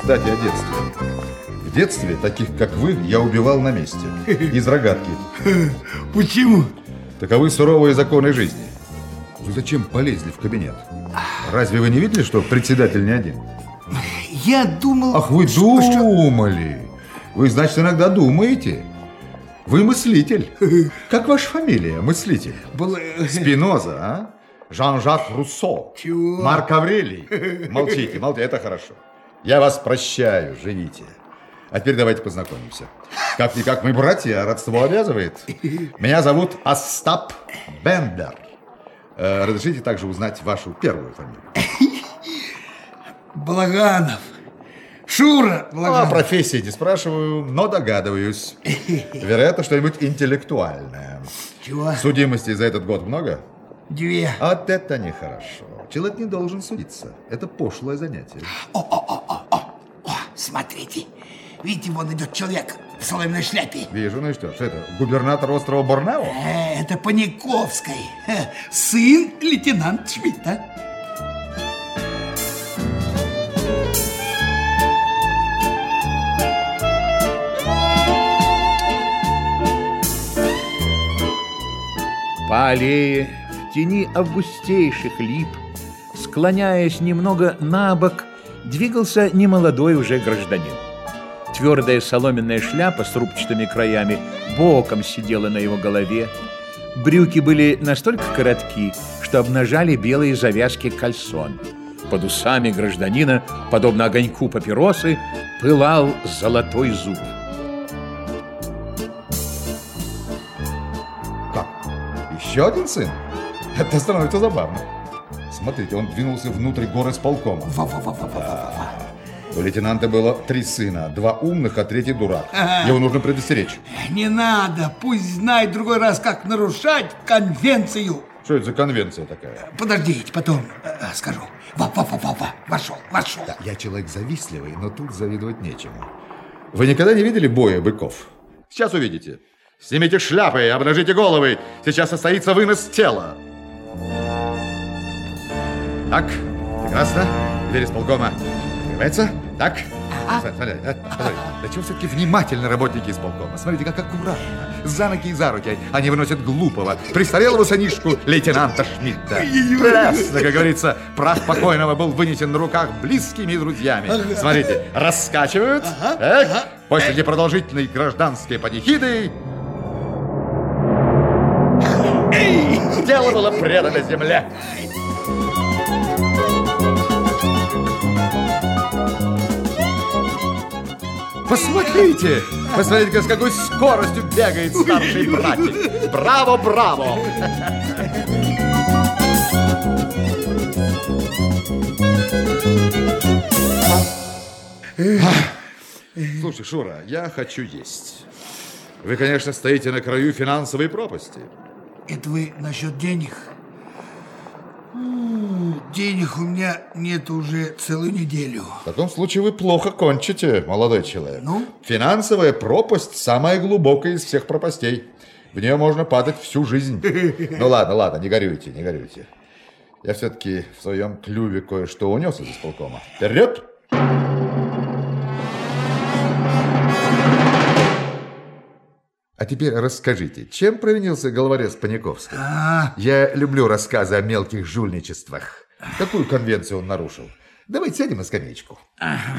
Кстати, о детстве. В детстве таких, как вы, я убивал на месте. Из рогатки. Почему? Таковы суровые законы жизни. Вы зачем полезли в кабинет? Разве вы не видели, что председатель не один? Я думал... Ах, вы что- что- думали. Вы, значит, иногда думаете. Вы мыслитель. Как ваша фамилия, мыслитель? Был- Спиноза, а? Жан-Жак Руссо. Чего? Марк Аврелий. Молчите, молчите, это хорошо. Я вас прощаю, живите. А теперь давайте познакомимся. Как-никак мы братья, а родство обязывает. Меня зовут Остап Бендер. Э, разрешите также узнать вашу первую фамилию? Балаганов. Шура О Балаганов. профессии не спрашиваю, но догадываюсь. Вероятно, что-нибудь интеллектуальное. Чего? Судимости за этот год много? Две. Вот это нехорошо. Человек не должен судиться. Это пошлое занятие. О, смотрите. Видите, вон идет человек в соломенной шляпе. Вижу, ну и что? Что это? Губернатор острова Борнео? Э, Это Паниковской. Э, Сын лейтенант Шмидта. По аллее, тени августейших лип, склоняясь немного на бок, двигался немолодой уже гражданин. Твердая соломенная шляпа с рубчатыми краями боком сидела на его голове. Брюки были настолько коротки, что обнажали белые завязки кальсон. Под усами гражданина, подобно огоньку папиросы, пылал золотой зуб. Как? Еще один сын? Это становится забавно. Смотрите, он двинулся внутрь горы с полкома. Во-во-во-во-во-во. У лейтенанта было три сына. Два умных, а третий дурак. Ага. Его нужно предостеречь. Не надо, пусть знает другой раз, как нарушать конвенцию. Что это за конвенция такая? Подождите, потом э, э, скажу. Во-во-во-во-во, вошел, вошел. Да, я человек завистливый, но тут завидовать нечему. Вы никогда не видели боя быков? Сейчас увидите. Снимите шляпы, обнажите головы. Сейчас состоится вынос тела. Так, прекрасно. Дверь из полкома открывается. Так. Смотри, э, смотри. Да чего все-таки внимательны работники из полкома? Смотрите, как аккуратно. За ноги и за руки они выносят глупого, престарелого сынишку лейтенанта Шмидта. Прекрасно, как говорится, прах покойного был вынесен на руках близкими друзьями. Смотрите, раскачивают. Так. После непродолжительной гражданской панихиды Тело было предано земле. Посмотрите! Посмотрите, с какой скоростью бегает старший братик. Браво, браво! Слушай, Шура, я хочу есть. Вы, конечно, стоите на краю финансовой пропасти. Это вы насчет денег? Денег у меня нет уже целую неделю. В таком случае вы плохо кончите, молодой человек. Ну? Финансовая пропасть самая глубокая из всех пропастей. В нее можно падать всю жизнь. Ну ладно, ладно, не горюйте, не горюйте. Я все-таки в своем клюве кое-что унес из исполкома. Вперед! А теперь расскажите, чем провинился головорез Паниковский? Я люблю рассказы о мелких жульничествах. Какую конвенцию он нарушил? Давайте сядем на скамеечку. ага.